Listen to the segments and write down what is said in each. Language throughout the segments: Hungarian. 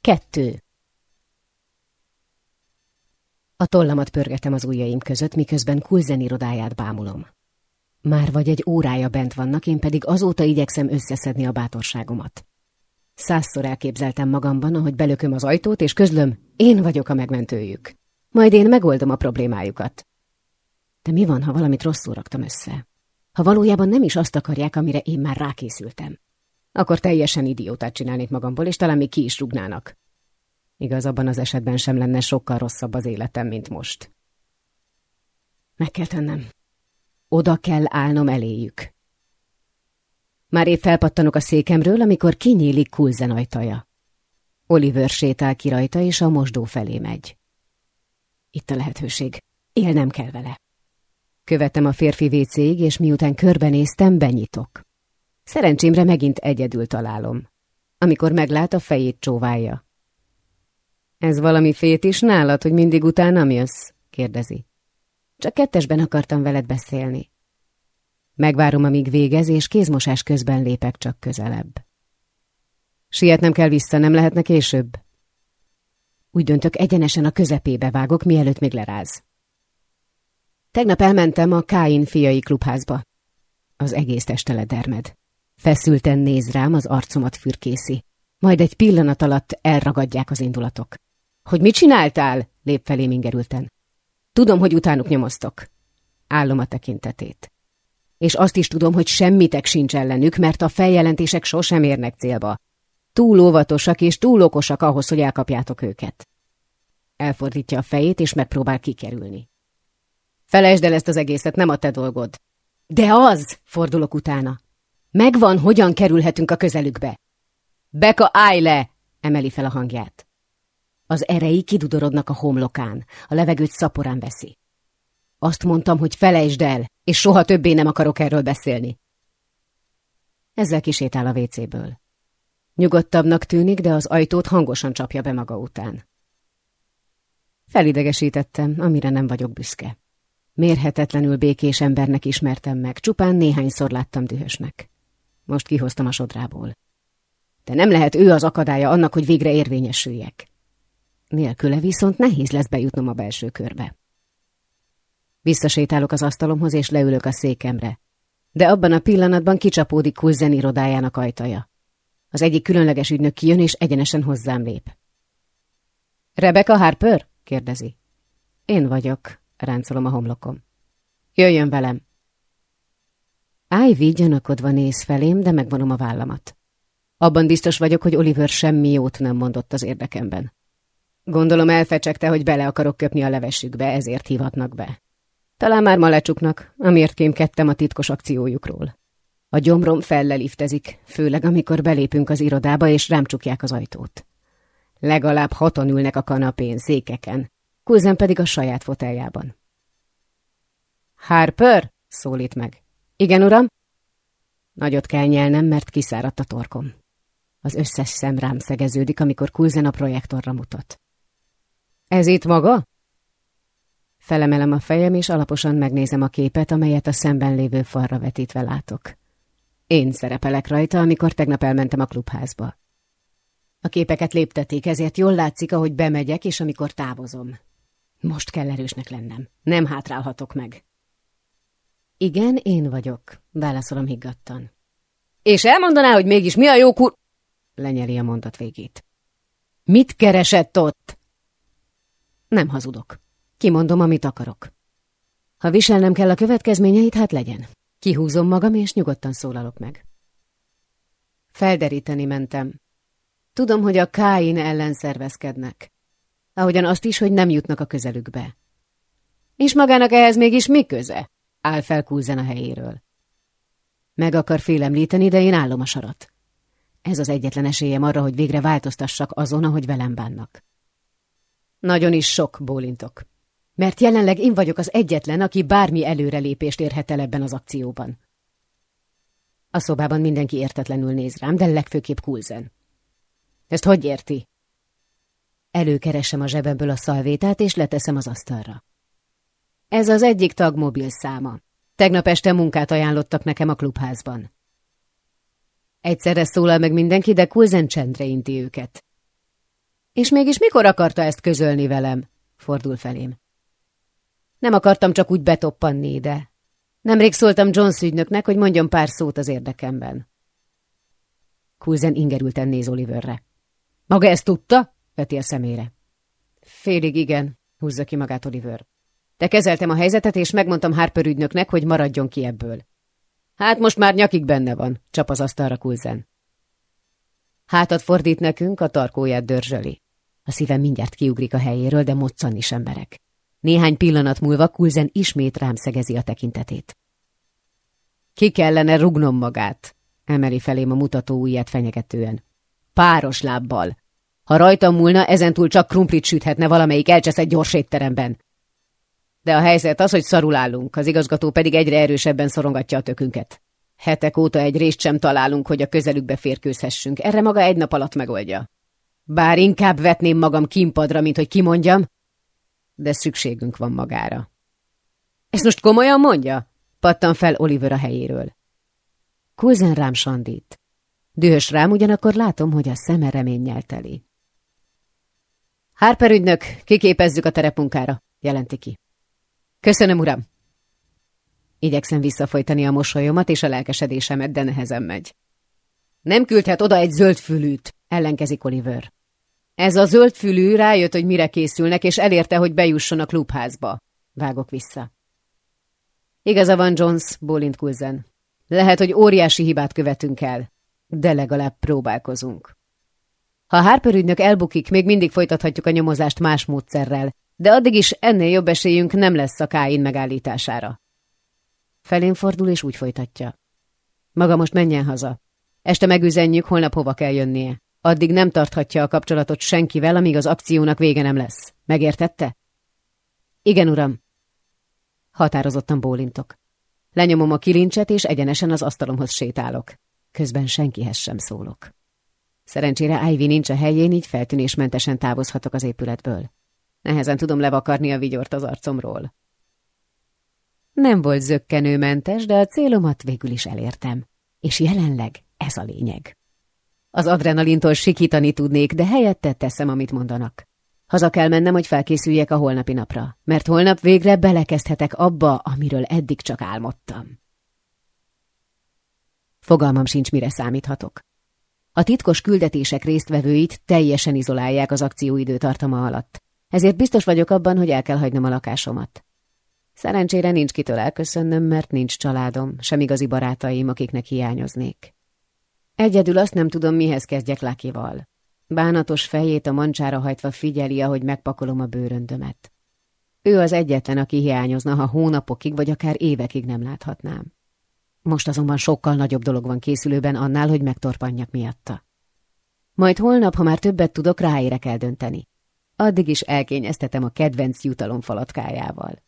Kettő. A tollamat pörgetem az ujjaim között, miközben Kulzen irodáját bámulom. Már vagy egy órája bent vannak, én pedig azóta igyekszem összeszedni a bátorságomat. Százszor elképzeltem magamban, ahogy belököm az ajtót, és közlöm, én vagyok a megmentőjük. Majd én megoldom a problémájukat. De mi van, ha valamit rosszul raktam össze? Ha valójában nem is azt akarják, amire én már rákészültem. Akkor teljesen idiótát csinálnék magamból, és talán még ki is rúgnának. Igaz, abban az esetben sem lenne sokkal rosszabb az életem, mint most. Meg kell tennem. Oda kell állnom eléjük. Már épp felpattanok a székemről, amikor kinyílik Kulzen ajtaja. Oliver sétál ki rajta, és a mosdó felé megy. Itt a lehetőség. Élnem kell vele. Követem a férfi vécéig, és miután körbenéztem, benyitok. Szerencsémre megint egyedül találom. Amikor meglát, a fejét csóválja. Ez valami fét is nálad, hogy mindig utánam jössz? kérdezi. Csak kettesben akartam veled beszélni. Megvárom, amíg végez, és kézmosás közben lépek csak közelebb. Sietnem kell vissza, nem lehetne később? Úgy döntök, egyenesen a közepébe vágok, mielőtt még leráz. Tegnap elmentem a Káin fiai klubházba. Az egész teste dermed. Feszülten néz rám, az arcomat fürkészi. Majd egy pillanat alatt elragadják az indulatok. Hogy mit csináltál? lép felé ingerülten. Tudom, hogy utánuk nyomoztok. Állom a tekintetét. És azt is tudom, hogy semmitek sincs ellenük, mert a feljelentések sosem érnek célba. Túl óvatosak és túl okosak ahhoz, hogy elkapjátok őket. Elfordítja a fejét, és megpróbál kikerülni. Felejtsd el ezt az egészet, nem a te dolgod. De az, fordulok utána. Megvan, hogyan kerülhetünk a közelükbe. Beka, állj le! emeli fel a hangját. Az erei kidudorodnak a homlokán, a levegőt szaporán veszi. Azt mondtam, hogy felejtsd el, és soha többé nem akarok erről beszélni. Ezzel kisétál a vécéből. Nyugodtabbnak tűnik, de az ajtót hangosan csapja be maga után. Felidegesítettem, amire nem vagyok büszke. Mérhetetlenül békés embernek ismertem meg, csupán néhányszor láttam dühösnek. Most kihoztam a sodrából. De nem lehet ő az akadálya annak, hogy végre érvényesüljek. Nélküle viszont nehéz lesz bejutnom a belső körbe. Visszasétálok az asztalomhoz, és leülök a székemre. De abban a pillanatban kicsapódik Kulzen irodájának ajtaja. Az egyik különleges ügynök kijön, és egyenesen hozzám lép. Rebecca Harper? kérdezi. Én vagyok, ráncolom a homlokom. Jöjjön velem! Ivy gyanakodva néz felém, de megvonom a vállamat. Abban biztos vagyok, hogy Oliver semmi jót nem mondott az érdekemben. Gondolom elfecsegte, hogy bele akarok köpni a levesükbe, ezért hívatnak be. Talán már ma lecsuknak, amiért kémkedtem a titkos akciójukról. A gyomrom felleliftezik, főleg amikor belépünk az irodába, és rám csukják az ajtót. Legalább hatan ülnek a kanapén, székeken, Kulzen pedig a saját foteljában. Harper? szólít meg. Igen, uram? Nagyot kell nyelnem, mert kiszáradt a torkom. Az összes szem rám szegeződik, amikor Kulzen a projektorra mutat. Ez itt maga? Felemelem a fejem, és alaposan megnézem a képet, amelyet a szemben lévő falra vetítve látok. Én szerepelek rajta, amikor tegnap elmentem a klubházba. A képeket léptetik, ezért jól látszik, ahogy bemegyek, és amikor távozom. Most kell erősnek lennem. Nem hátrálhatok meg. Igen, én vagyok, válaszolom higgadtan. És elmondaná, hogy mégis mi a jó kur... Lenyeli a mondat végét. Mit keresett ott? Nem hazudok. Kimondom, amit akarok. Ha viselnem kell a következményeit, hát legyen. Kihúzom magam, és nyugodtan szólalok meg. Felderíteni mentem. Tudom, hogy a Káin ellen szervezkednek. Ahogyan azt is, hogy nem jutnak a közelükbe. És magának ehhez mégis mi köze? Áll fel Kulzen a helyéről. Meg akar félemlíteni, de én állom a sarat. Ez az egyetlen esélyem arra, hogy végre változtassak azon, ahogy velem bánnak. Nagyon is sok bólintok. Mert jelenleg én vagyok az egyetlen, aki bármi előrelépést érhet el ebben az akcióban. A szobában mindenki értetlenül néz rám, de legfőképp Kulzen. Ezt hogy érti? Előkeresem a zsebemből a szalvétát, és leteszem az asztalra. Ez az egyik tag mobil száma. Tegnap este munkát ajánlottak nekem a klubházban. Egyszerre szólal meg mindenki, de Kulzen csendre inti őket. És mégis mikor akarta ezt közölni velem? Fordul felém. Nem akartam csak úgy betoppanni ide. Nemrég szóltam Jones ügynöknek, hogy mondjon pár szót az érdekemben. Kulzen ingerülten néz Oliverre. Maga ezt tudta? veti a szemére. Félig igen, húzza ki magát Oliver. De kezeltem a helyzetet, és megmondtam Harper ügynöknek, hogy maradjon ki ebből. Hát most már nyakig benne van, csap az asztalra Kulzen. Hátat fordít nekünk, a tarkóját dörzsöli. A szívem mindjárt kiugrik a helyéről, de moccanni sem berek. Néhány pillanat múlva Kulzen ismét rám szegezi a tekintetét. Ki kellene rugnom magát, emeli felém a mutató ujját fenyegetően. Páros lábbal. Ha rajtam múlna, ezentúl csak krumplit süthetne valamelyik elcseszett gyors étteremben. De a helyzet az, hogy szarul állunk, az igazgató pedig egyre erősebben szorongatja a tökünket. Hetek óta egy részt sem találunk, hogy a közelükbe férkőzhessünk. Erre maga egy nap alatt megoldja. Bár inkább vetném magam kimpadra, mint hogy kimondjam, de szükségünk van magára. Ezt most komolyan mondja? Pattan fel Oliver a helyéről. Kulzen rám sandít. Dühös rám, ugyanakkor látom, hogy a szeme reménnyel teli. Harper ügynök, kiképezzük a terepmunkára, jelenti ki. Köszönöm, uram. Igyekszem visszafolytani a mosolyomat és a lelkesedésemet, de nehezen megy. Nem küldhet oda egy zöldfülűt, ellenkezik Oliver. Ez a zöldfülű rájött, hogy mire készülnek, és elérte, hogy bejusson a klubházba. Vágok vissza. Igaza van, Jones, bólint Kulzen. Lehet, hogy óriási hibát követünk el, de legalább próbálkozunk. Ha Harper ügynök elbukik, még mindig folytathatjuk a nyomozást más módszerrel, de addig is ennél jobb esélyünk nem lesz a Káin megállítására. Felén fordul és úgy folytatja. Maga most menjen haza. Este megüzenjük, holnap hova kell jönnie. Addig nem tarthatja a kapcsolatot senkivel, amíg az akciónak vége nem lesz. Megértette? Igen, uram. Határozottan bólintok. Lenyomom a kilincset, és egyenesen az asztalomhoz sétálok. Közben senkihez sem szólok. Szerencsére Ivy nincs a helyén, így feltűnésmentesen távozhatok az épületből. Nehezen tudom levakarni a vigyort az arcomról. Nem volt zöggenőmentes, de a célomat végül is elértem. És jelenleg ez a lényeg. Az adrenalintól sikítani tudnék, de helyette teszem, amit mondanak. Haza kell mennem, hogy felkészüljek a holnapi napra, mert holnap végre belekezdhetek abba, amiről eddig csak álmodtam. Fogalmam sincs, mire számíthatok. A titkos küldetések résztvevőit teljesen izolálják az akcióidő tartama alatt, ezért biztos vagyok abban, hogy el kell hagynom a lakásomat. Szerencsére nincs kitől elköszönnöm, mert nincs családom, sem igazi barátaim, akiknek hiányoznék. Egyedül azt nem tudom, mihez kezdjek Lakival. Bánatos fejét a mancsára hajtva figyeli, ahogy megpakolom a bőröndömet. Ő az egyetlen, aki hiányozna, ha hónapokig vagy akár évekig nem láthatnám. Most azonban sokkal nagyobb dolog van készülőben annál, hogy megtorpanjak miatta. Majd holnap, ha már többet tudok, ráérek eldönteni. Addig is elkényeztetem a kedvenc jutalomfalatkájával.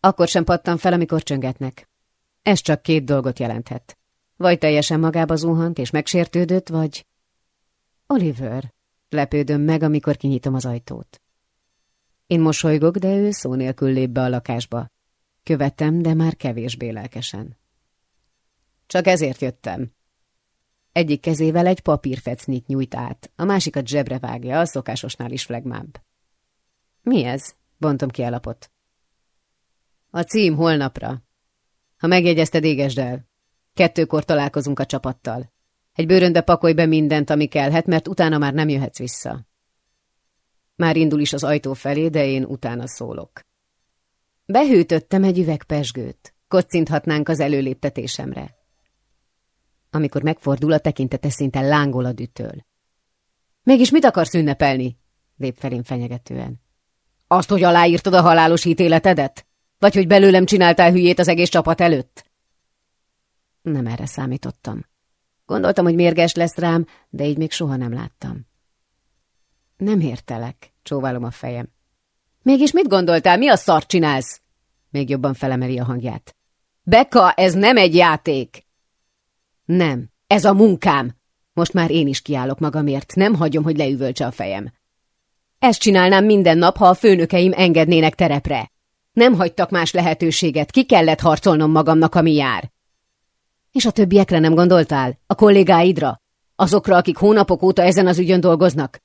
Akkor sem pattam fel, amikor csöngetnek. Ez csak két dolgot jelenthet. Vagy teljesen magába zuhant és megsértődött, vagy... Oliver, lepődöm meg, amikor kinyitom az ajtót. Én mosolygok, de ő szó nélkül lép be a lakásba. Követem, de már kevésbé lelkesen. Csak ezért jöttem. Egyik kezével egy papírfecnit nyújt át, a másikat zsebre vágja, a szokásosnál is flegmább. Mi ez? Bontom ki lapot. A cím holnapra. Ha megjegyezted, égesd el. Kettőkor találkozunk a csapattal. Egy bőrönbe pakolj be mindent, ami kellhet, mert utána már nem jöhetsz vissza. Már indul is az ajtó felé, de én utána szólok. Behűtöttem egy üveg pesgőt. Kocinthatnánk az előléptetésemre. Amikor megfordul, a tekintete szinte lángol a dütől. Mégis mit akarsz ünnepelni? lép felém fenyegetően. Azt, hogy aláírtad a halálos ítéletedet? Vagy hogy belőlem csináltál hülyét az egész csapat előtt? Nem erre számítottam. Gondoltam, hogy mérges lesz rám, de így még soha nem láttam. Nem értelek, csóválom a fejem. Mégis mit gondoltál, mi a szart csinálsz? Még jobban felemeli a hangját. Beka, ez nem egy játék! Nem, ez a munkám. Most már én is kiállok magamért, nem hagyom, hogy leüvöltse a fejem. Ezt csinálnám minden nap, ha a főnökeim engednének terepre. Nem hagytak más lehetőséget, ki kellett harcolnom magamnak, ami jár. És a többiekre nem gondoltál? A kollégáidra? Azokra, akik hónapok óta ezen az ügyön dolgoznak?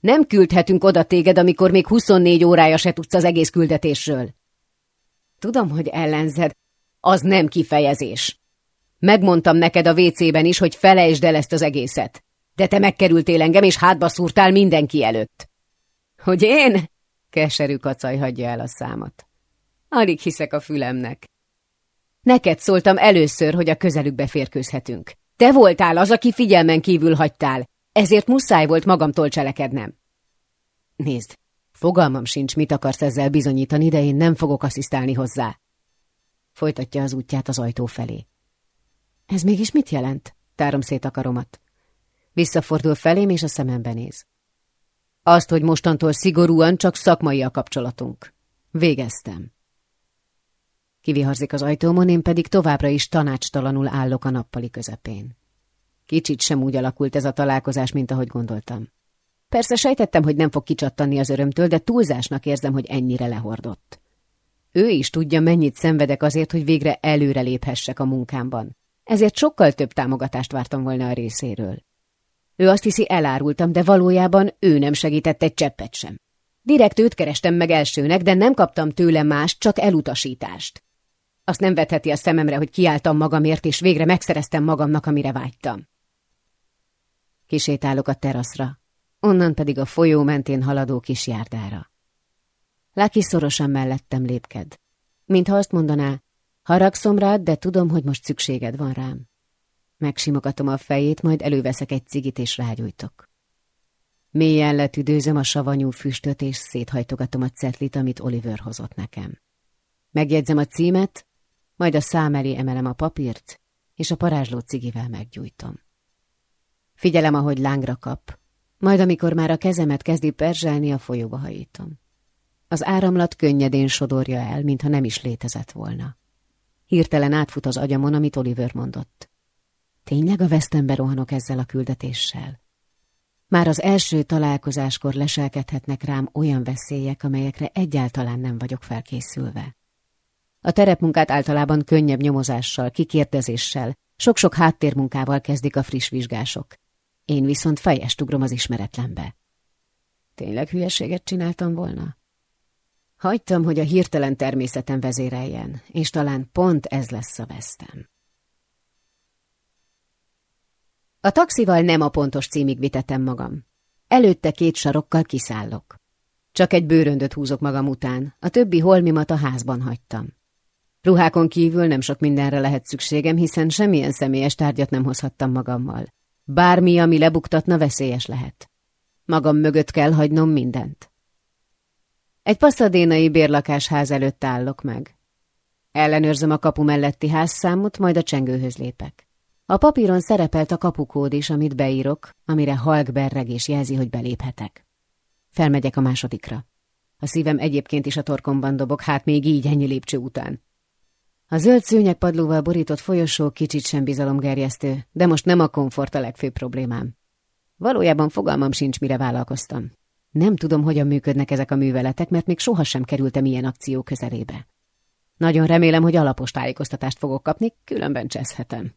Nem küldhetünk oda téged, amikor még 24 órája se tudsz az egész küldetésről. Tudom, hogy ellenzed. Az nem kifejezés. Megmondtam neked a WC-ben is, hogy felejtsd el ezt az egészet. De te megkerültél engem, és hátba szúrtál mindenki előtt. Hogy én? Keserű kacaj hagyja el a számot. Alig hiszek a fülemnek. Neked szóltam először, hogy a közelükbe férkőzhetünk. Te voltál az, aki figyelmen kívül hagytál, ezért muszáj volt magamtól cselekednem. Nézd, fogalmam sincs, mit akarsz ezzel bizonyítani, de én nem fogok asszisztálni hozzá. Folytatja az útját az ajtó felé. Ez mégis mit jelent? Tárom szét a karomat. Visszafordul felém, és a szemembe néz. Azt, hogy mostantól szigorúan csak szakmai a kapcsolatunk. Végeztem. Kiviharzik az ajtómon, én pedig továbbra is tanácstalanul állok a nappali közepén. Kicsit sem úgy alakult ez a találkozás, mint ahogy gondoltam. Persze sejtettem, hogy nem fog kicsattanni az örömtől, de túlzásnak érzem, hogy ennyire lehordott. Ő is tudja, mennyit szenvedek azért, hogy végre előre léphessek a munkámban. Ezért sokkal több támogatást vártam volna a részéről. Ő azt hiszi, elárultam, de valójában ő nem segített egy cseppet sem. Direkt őt kerestem meg elsőnek, de nem kaptam tőle más, csak elutasítást. Azt nem vetheti a szememre, hogy kiálltam magamért, és végre megszereztem magamnak, amire vágytam. Kisétálok a teraszra, onnan pedig a folyó mentén haladó kis járdára. Laki szorosan mellettem lépked. Mintha azt mondaná, haragszom rád, de tudom, hogy most szükséged van rám. Megsimogatom a fejét, majd előveszek egy cigit és rágyújtok. Mélyen letüdőzöm a savanyú füstöt, és széthajtogatom a cetlit, amit Oliver hozott nekem. Megjegyzem a címet, majd a szám elé emelem a papírt, és a parázsló cigivel meggyújtom. Figyelem, ahogy lángra kap, majd amikor már a kezemet kezdi perzselni, a folyóba hajítom. Az áramlat könnyedén sodorja el, mintha nem is létezett volna. Hirtelen átfut az agyamon, amit Oliver mondott. Tényleg a vesztembe rohanok ezzel a küldetéssel? Már az első találkozáskor leselkedhetnek rám olyan veszélyek, amelyekre egyáltalán nem vagyok felkészülve. A terepmunkát általában könnyebb nyomozással, kikérdezéssel, sok-sok háttérmunkával kezdik a friss vizsgások. Én viszont fejest ugrom az ismeretlenbe. Tényleg hülyeséget csináltam volna? Hagytam, hogy a hirtelen természetem vezéreljen, és talán pont ez lesz a vesztem. A taxival nem a pontos címig vitetem magam. Előtte két sarokkal kiszállok. Csak egy bőröndöt húzok magam után, a többi holmimat a házban hagytam. Ruhákon kívül nem sok mindenre lehet szükségem, hiszen semmilyen személyes tárgyat nem hozhattam magammal. Bármi, ami lebuktatna, veszélyes lehet. Magam mögött kell hagynom mindent. Egy passzadénai bérlakásház előtt állok meg. Ellenőrzöm a kapu melletti házszámot, majd a csengőhöz lépek. A papíron szerepelt a kapukód is, amit beírok, amire halk berregés jelzi, hogy beléphetek. Felmegyek a másodikra. A szívem egyébként is a torkomban dobog, hát még így ennyi lépcső után. A zöld szőnyegpadlóval borított folyosó kicsit sem bizalomgerjesztő, de most nem a komfort a legfőbb problémám. Valójában fogalmam sincs, mire vállalkoztam. Nem tudom, hogyan működnek ezek a műveletek, mert még sohasem kerültem ilyen akció közelébe. Nagyon remélem, hogy alapos tájékoztatást fogok kapni, különben cseszhetem.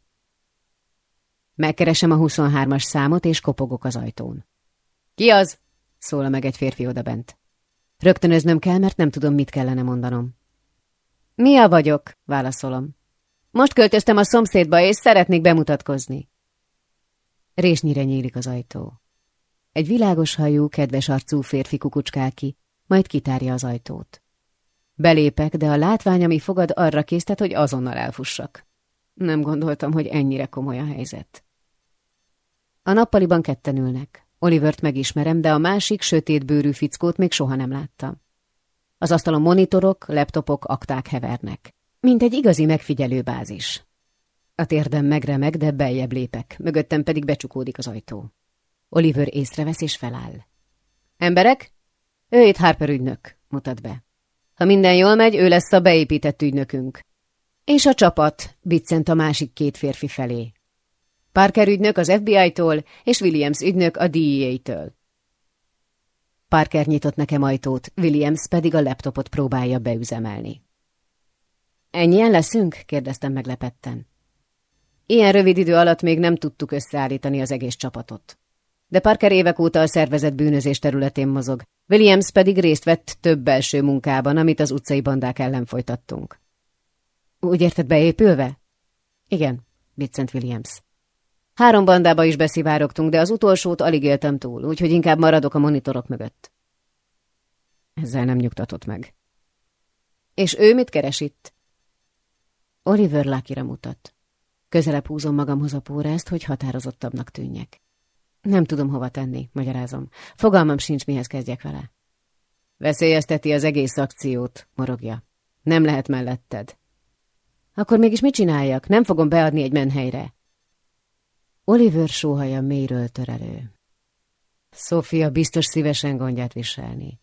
Megkeresem a 23-as számot, és kopogok az ajtón. Ki az? szól meg egy férfi odabent. Rögtönöznöm kell, mert nem tudom, mit kellene mondanom. Mia vagyok, válaszolom. Most költöztem a szomszédba, és szeretnék bemutatkozni. Résnyire nyílik az ajtó. Egy világos hajú, kedves arcú férfi kukucskál ki, majd kitárja az ajtót. Belépek, de a látvány, ami fogad, arra késztet, hogy azonnal elfussak. Nem gondoltam, hogy ennyire komoly a helyzet. A nappaliban ketten ülnek. Olivert megismerem, de a másik sötét bőrű fickót még soha nem láttam. Az asztalon monitorok, laptopok, akták hevernek. Mint egy igazi megfigyelőbázis. A térdem megremeg, de beljebb lépek, mögöttem pedig becsukódik az ajtó. Oliver észrevesz és feláll. Emberek? Ő itt Harper ügynök, mutat be. Ha minden jól megy, ő lesz a beépített ügynökünk. És a csapat, biccent a másik két férfi felé. Parker ügynök az FBI-tól, és Williams ügynök a DEA-től. Parker nyitott nekem ajtót, Williams pedig a laptopot próbálja beüzemelni. Ennyien leszünk? kérdeztem meglepetten. Ilyen rövid idő alatt még nem tudtuk összeállítani az egész csapatot. De Parker évek óta a szervezett bűnözés területén mozog. Williams pedig részt vett több belső munkában, amit az utcai bandák ellen folytattunk. Úgy érted beépülve? Igen, Vincent Williams. Három bandába is beszivárogtunk, de az utolsót alig éltem túl, úgyhogy inkább maradok a monitorok mögött. Ezzel nem nyugtatott meg. És ő mit keres itt? Oliver Lucky-ra mutat. Közelebb húzom magamhoz a pórázt, hogy határozottabbnak tűnjek. Nem tudom hova tenni, magyarázom. Fogalmam sincs, mihez kezdjek vele. Veszélyezteti az egész akciót, morogja. Nem lehet melletted. Akkor mégis mit csináljak? Nem fogom beadni egy menhelyre. Oliver sóhaja mélyről törelő. Sofia biztos szívesen gondját viselni.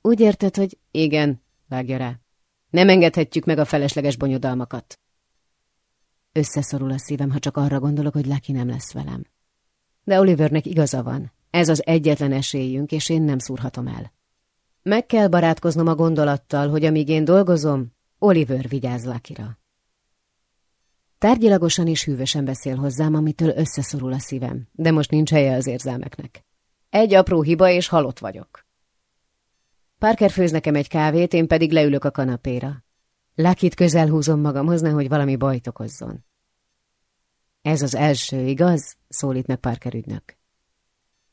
Úgy érted, hogy igen, vágja rá. Nem engedhetjük meg a felesleges bonyodalmakat. Összeszorul a szívem, ha csak arra gondolok, hogy Lucky nem lesz velem. De Olivernek igaza van. Ez az egyetlen esélyünk, és én nem szúrhatom el. Meg kell barátkoznom a gondolattal, hogy amíg én dolgozom, Oliver vigyáz Lakira. Tárgyilagosan és hűvösen beszél hozzám, amitől összeszorul a szívem, de most nincs helye az érzelmeknek. Egy apró hiba, és halott vagyok. Parker főz nekem egy kávét, én pedig leülök a kanapéra. Lakit közel húzom magamhoz, nehogy valami bajt okozzon. Ez az első, igaz? szólít meg Parker ügynök.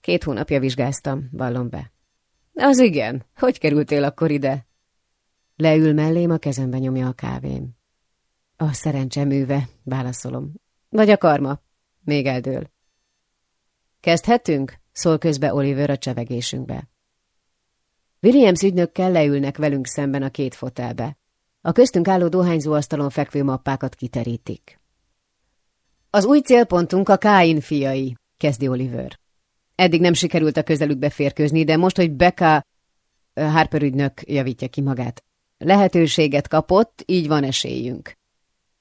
Két hónapja vizsgáztam, vallom be. Az igen, hogy kerültél akkor ide? Leül mellém, a kezembe nyomja a kávém. A szerencse műve, válaszolom. Vagy a karma. Még eldől. Kezdhetünk? szól közbe Oliver a csevegésünkbe. Williams ügynökkel leülnek velünk szemben a két fotelbe. A köztünk álló dohányzóasztalon fekvő mappákat kiterítik. Az új célpontunk a Káin fiai, kezdi Oliver. Eddig nem sikerült a közelükbe férkőzni, de most, hogy Becca Harper ügynök javítja ki magát. Lehetőséget kapott, így van esélyünk.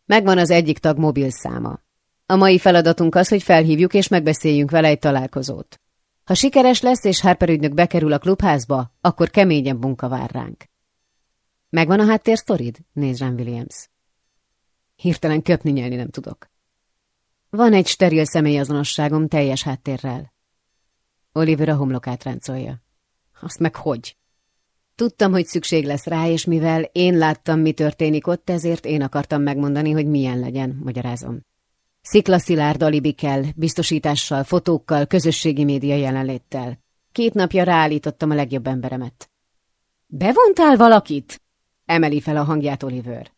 Megvan az egyik tag mobil száma. A mai feladatunk az, hogy felhívjuk és megbeszéljünk vele egy találkozót. Ha sikeres lesz és Harper ügynök bekerül a klubházba, akkor keményebb munka vár ránk. Megvan a háttér sztorid? Néz rám Williams. Hirtelen köpni nyelni nem tudok. Van egy steril személyazonosságom teljes háttérrel. Oliver a homlokát ráncolja. Azt meg hogy? Tudtam, hogy szükség lesz rá, és mivel én láttam, mi történik ott, ezért én akartam megmondani, hogy milyen legyen, magyarázom. Sziklaszilárd alibikkel, biztosítással, fotókkal, közösségi média jelenléttel. Két napja ráállítottam a legjobb emberemet. Bevontál valakit? Emeli fel a hangját Oliver.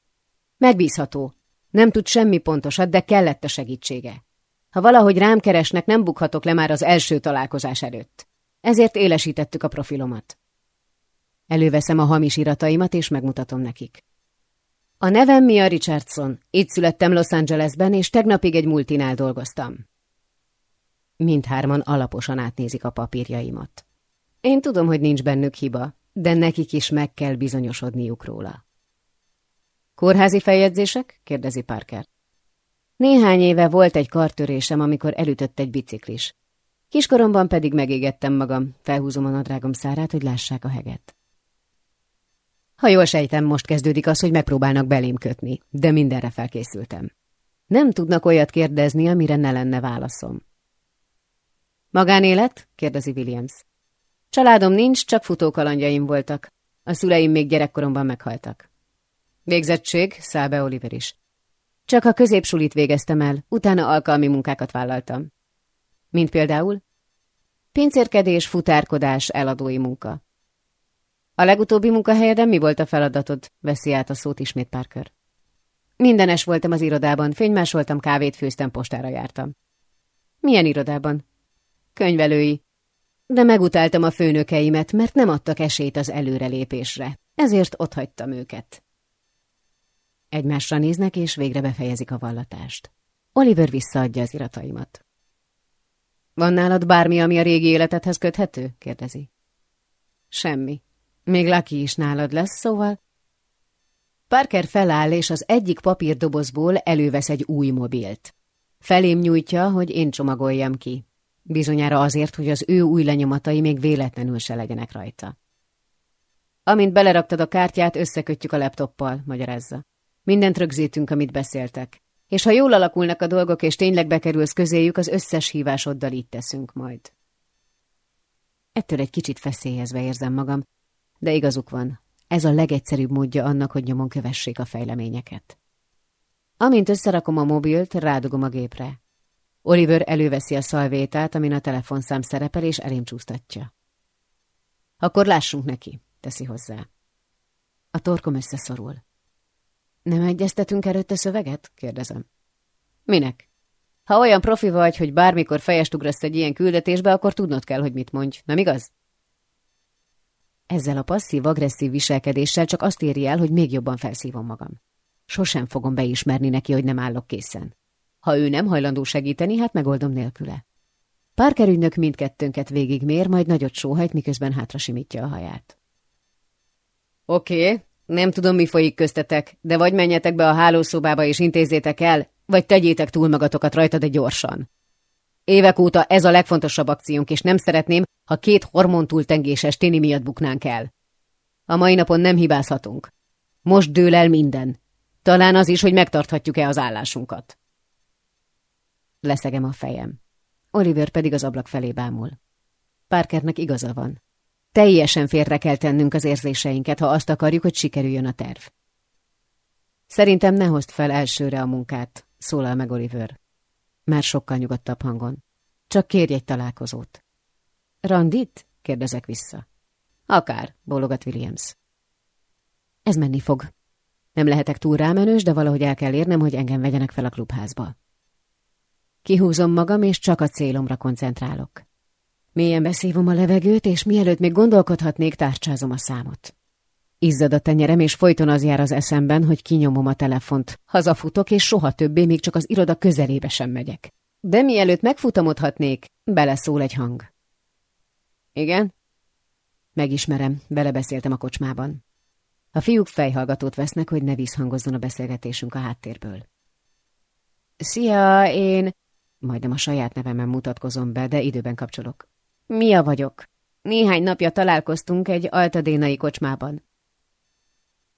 Megbízható. Nem tud semmi pontosat, de kellett a segítsége. Ha valahogy rám keresnek, nem bukhatok le már az első találkozás előtt. Ezért élesítettük a profilomat. Előveszem a hamis irataimat, és megmutatom nekik. A nevem Mia Richardson. Itt születtem Los Angelesben, és tegnapig egy multinál dolgoztam. Mindhárman alaposan átnézik a papírjaimat. Én tudom, hogy nincs bennük hiba, de nekik is meg kell bizonyosodniuk róla. Kórházi feljegyzések? kérdezi Parker. Néhány éve volt egy kartörésem, amikor elütött egy biciklis. Kiskoromban pedig megégettem magam, felhúzom a nadrágom szárát, hogy lássák a heget. Ha jól sejtem, most kezdődik az, hogy megpróbálnak belém kötni, de mindenre felkészültem. Nem tudnak olyat kérdezni, amire ne lenne válaszom. Magánélet? kérdezi Williams. Családom nincs, csak futókalandjaim voltak. A szüleim még gyerekkoromban meghaltak. Végzettség, száll be Oliver is. Csak a középsulit végeztem el, utána alkalmi munkákat vállaltam. Mint például? Pincérkedés, futárkodás, eladói munka. A legutóbbi munkahelyeden mi volt a feladatod? Veszi át a szót ismét Parker. Mindenes voltam az irodában, fénymásoltam, kávét főztem, postára jártam. Milyen irodában? Könyvelői. De megutáltam a főnökeimet, mert nem adtak esélyt az előrelépésre. Ezért otthagytam őket. Egymásra néznek, és végre befejezik a vallatást. Oliver visszaadja az irataimat. Van nálad bármi, ami a régi életedhez köthető? kérdezi. Semmi. Még Lucky is nálad lesz, szóval... Parker feláll, és az egyik papírdobozból elővesz egy új mobilt. Felém nyújtja, hogy én csomagoljam ki. Bizonyára azért, hogy az ő új lenyomatai még véletlenül se legyenek rajta. Amint beleraktad a kártyát, összekötjük a laptoppal, magyarázza. Mindent rögzítünk, amit beszéltek. És ha jól alakulnak a dolgok, és tényleg bekerülsz közéjük, az összes hívásoddal így teszünk majd. Ettől egy kicsit feszélyezve érzem magam, de igazuk van, ez a legegyszerűbb módja annak, hogy nyomon kövessék a fejleményeket. Amint összerakom a mobilt, rádugom a gépre. Oliver előveszi a szalvétát, amin a telefonszám szerepel, és elém csúsztatja. Akkor lássunk neki, teszi hozzá. A torkom összeszorul. Nem egyeztetünk előtte szöveget? kérdezem. Minek? Ha olyan profi vagy, hogy bármikor fejest ugrasz egy ilyen küldetésbe, akkor tudnod kell, hogy mit mondj, nem igaz? Ezzel a passzív-agresszív viselkedéssel csak azt éri el, hogy még jobban felszívom magam. Sosem fogom beismerni neki, hogy nem állok készen. Ha ő nem hajlandó segíteni, hát megoldom nélküle. Parker ügynök mindkettőnket végigmér, majd nagyot sóhajt, miközben hátra simítja a haját. Oké, okay, nem tudom, mi folyik köztetek, de vagy menjetek be a hálószobába és intézzétek el, vagy tegyétek túl magatokat rajta, de gyorsan. Évek óta ez a legfontosabb akciónk, és nem szeretném, ha két hormontúltengéses tini miatt buknánk el. A mai napon nem hibázhatunk. Most dől el minden. Talán az is, hogy megtarthatjuk-e az állásunkat. Leszegem a fejem. Oliver pedig az ablak felé bámul. Parkernek igaza van. Teljesen félre kell tennünk az érzéseinket, ha azt akarjuk, hogy sikerüljön a terv. Szerintem ne hozd fel elsőre a munkát, szólal meg Oliver. Már sokkal nyugodtabb hangon. Csak kérj egy találkozót. Randit? kérdezek vissza. Akár, bólogat Williams. Ez menni fog. Nem lehetek túl rámenős, de valahogy el kell érnem, hogy engem vegyenek fel a klubházba. Kihúzom magam, és csak a célomra koncentrálok. Mélyen beszívom a levegőt, és mielőtt még gondolkodhatnék, tárcsázom a számot. Izzad a tenyerem, és folyton az jár az eszemben, hogy kinyomom a telefont. Hazafutok, és soha többé még csak az iroda közelébe sem megyek. De mielőtt megfutamodhatnék, beleszól egy hang. Igen? Megismerem, belebeszéltem a kocsmában. A fiúk fejhallgatót vesznek, hogy ne visszhangozzon a beszélgetésünk a háttérből. Szia, én... Majdnem a saját nevemen mutatkozom be, de időben kapcsolok. Mia vagyok. Néhány napja találkoztunk egy altadénai kocsmában.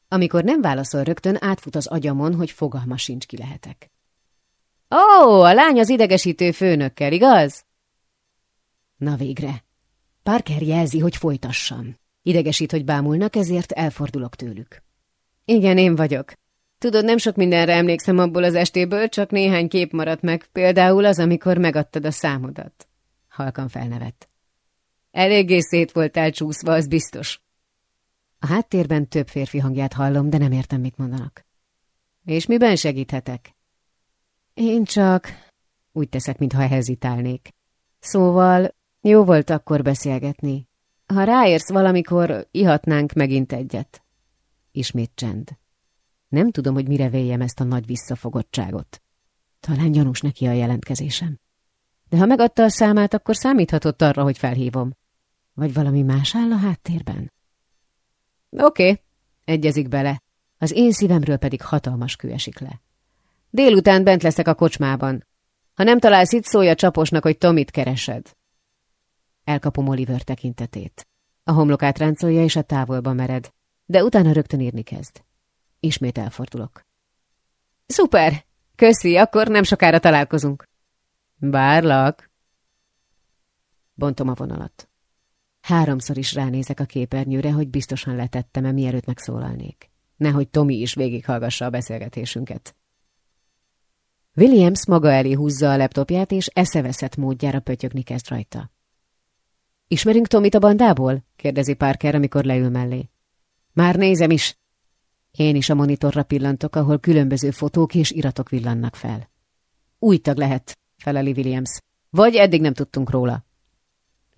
Amikor nem válaszol rögtön, átfut az agyamon, hogy fogalma sincs ki lehetek. Ó, oh, a lány az idegesítő főnökkel, igaz? Na végre. Parker jelzi, hogy folytassam. Idegesít, hogy bámulnak, ezért elfordulok tőlük. Igen, én vagyok. Tudod, nem sok mindenre emlékszem abból az estéből, csak néhány kép maradt meg, például az, amikor megadtad a számodat. Halkan felnevett. Eléggé szét voltál csúszva, az biztos. A háttérben több férfi hangját hallom, de nem értem, mit mondanak. És miben segíthetek? Én csak... Úgy teszek, mintha hezitálnék. Szóval jó volt akkor beszélgetni. Ha ráérsz valamikor, ihatnánk megint egyet. Ismét csend. Nem tudom, hogy mire véljem ezt a nagy visszafogottságot. Talán gyanús neki a jelentkezésem. De ha megadta a számát, akkor számíthatott arra, hogy felhívom. Vagy valami más áll a háttérben? Oké, okay, egyezik bele. Az én szívemről pedig hatalmas kő esik le. Délután bent leszek a kocsmában. Ha nem találsz itt, szólj a csaposnak, hogy Tomit keresed. Elkapom Oliver tekintetét. A homlokát ráncolja, és a távolba mered, de utána rögtön írni kezd. Ismét elfordulok. Szuper! Köszi, akkor nem sokára találkozunk. Várlak. Bontom a vonalat. Háromszor is ránézek a képernyőre, hogy biztosan letettem-e, mielőtt megszólalnék. Nehogy Tomi is végighallgassa a beszélgetésünket. Williams maga elé húzza a laptopját, és eszeveszett módjára pötyögni kezd rajta. Ismerünk Tomit a bandából? kérdezi Parker, amikor leül mellé. Már nézem is. Én is a monitorra pillantok, ahol különböző fotók és iratok villannak fel. Új tag lehet, feleli Williams. Vagy eddig nem tudtunk róla.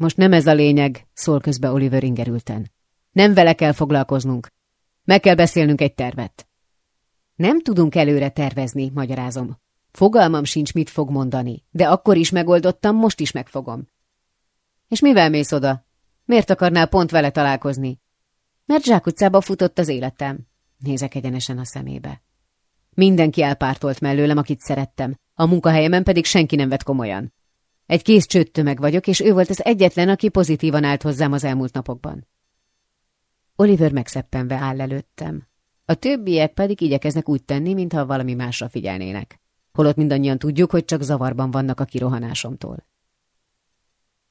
Most nem ez a lényeg, szól közbe Oliver ingerülten. Nem vele kell foglalkoznunk. Meg kell beszélnünk egy tervet. Nem tudunk előre tervezni, magyarázom. Fogalmam sincs, mit fog mondani, de akkor is megoldottam, most is megfogom. És mivel mész oda? Miért akarnál pont vele találkozni? Mert zsákutcába futott az életem. Nézek egyenesen a szemébe. Mindenki elpártolt mellőlem, akit szerettem, a munkahelyemen pedig senki nem vett komolyan. Egy kész csőttömeg vagyok, és ő volt az egyetlen, aki pozitívan állt hozzám az elmúlt napokban. Oliver megszeppenve áll előttem. A többiek pedig igyekeznek úgy tenni, mintha valami másra figyelnének. holott mindannyian tudjuk, hogy csak zavarban vannak a kirohanásomtól.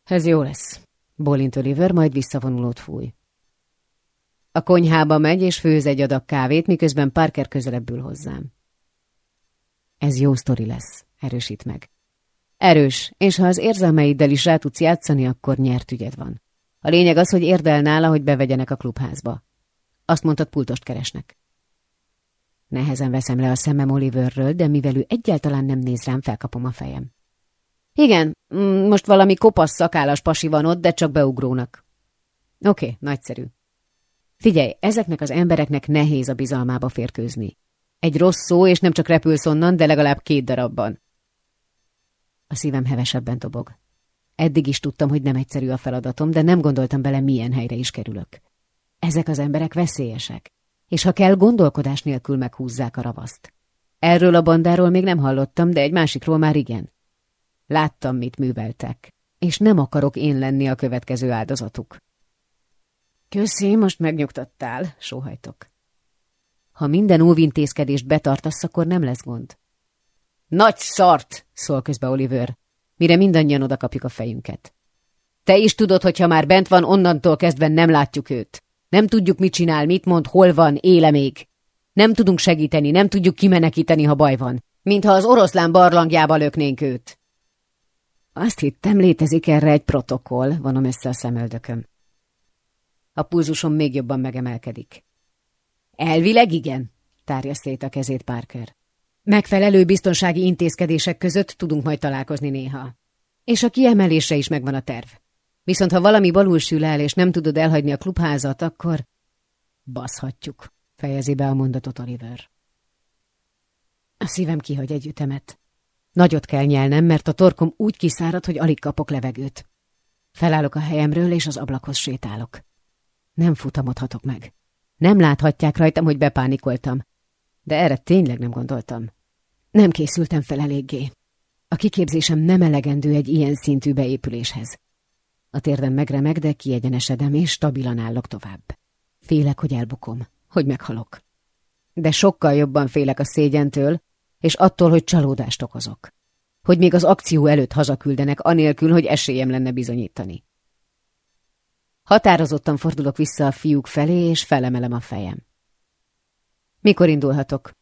Ez jó lesz, Bolint Oliver, majd visszavonulót fúj. A konyhába megy, és főz egy adag kávét, miközben Parker közelebb ül hozzám. Ez jó sztori lesz, erősít meg. Erős, és ha az érzelmeiddel is rá tudsz játszani, akkor nyert ügyed van. A lényeg az, hogy érdel nála, hogy bevegyenek a klubházba. Azt mondtad, pultost keresnek. Nehezen veszem le a szemem Oliverről, de mivel ő egyáltalán nem néz rám, felkapom a fejem. Igen, mm, most valami kopasz szakállas pasi van ott, de csak beugrónak. Oké, okay, nagyszerű. Figyelj, ezeknek az embereknek nehéz a bizalmába férkőzni. Egy rossz szó, és nem csak repülsz onnan, de legalább két darabban. A szívem hevesebben tobog. Eddig is tudtam, hogy nem egyszerű a feladatom, de nem gondoltam bele, milyen helyre is kerülök. Ezek az emberek veszélyesek, és ha kell, gondolkodás nélkül meghúzzák a ravaszt. Erről a bandáról még nem hallottam, de egy másikról már igen. Láttam, mit műveltek, és nem akarok én lenni a következő áldozatuk. Köszi, most megnyugtattál, sóhajtok. Ha minden óvintézkedést betartasz, akkor nem lesz gond. Nagy szart, szól közbe Oliver, mire mindannyian odakapjuk a fejünket. Te is tudod, hogy ha már bent van, onnantól kezdve nem látjuk őt. Nem tudjuk, mit csinál, mit mond, hol van, éle még. Nem tudunk segíteni, nem tudjuk kimenekíteni, ha baj van. Mintha az oroszlán barlangjába löknénk őt. Azt hittem, létezik erre egy protokoll, vonom össze a szemöldököm. A pulzusom még jobban megemelkedik. Elvileg igen, tárja szét a kezét Parker. Megfelelő biztonsági intézkedések között tudunk majd találkozni néha. És a kiemelésre is megvan a terv. Viszont ha valami balul sül el, és nem tudod elhagyni a klubházat, akkor baszhatjuk, fejezi be a mondatot Oliver. A szívem kihagy egy ütemet. Nagyot kell nyelnem, mert a torkom úgy kiszárad, hogy alig kapok levegőt. Felállok a helyemről, és az ablakhoz sétálok. Nem futamodhatok meg. Nem láthatják rajtam, hogy bepánikoltam. De erre tényleg nem gondoltam. Nem készültem fel eléggé. A kiképzésem nem elegendő egy ilyen szintű beépüléshez. A térdem megremeg, de kiegyenesedem, és stabilan állok tovább. Félek, hogy elbukom, hogy meghalok. De sokkal jobban félek a szégyentől, és attól, hogy csalódást okozok. Hogy még az akció előtt hazaküldenek, anélkül, hogy esélyem lenne bizonyítani. Határozottan fordulok vissza a fiúk felé, és felemelem a fejem. Mikor indulhatok?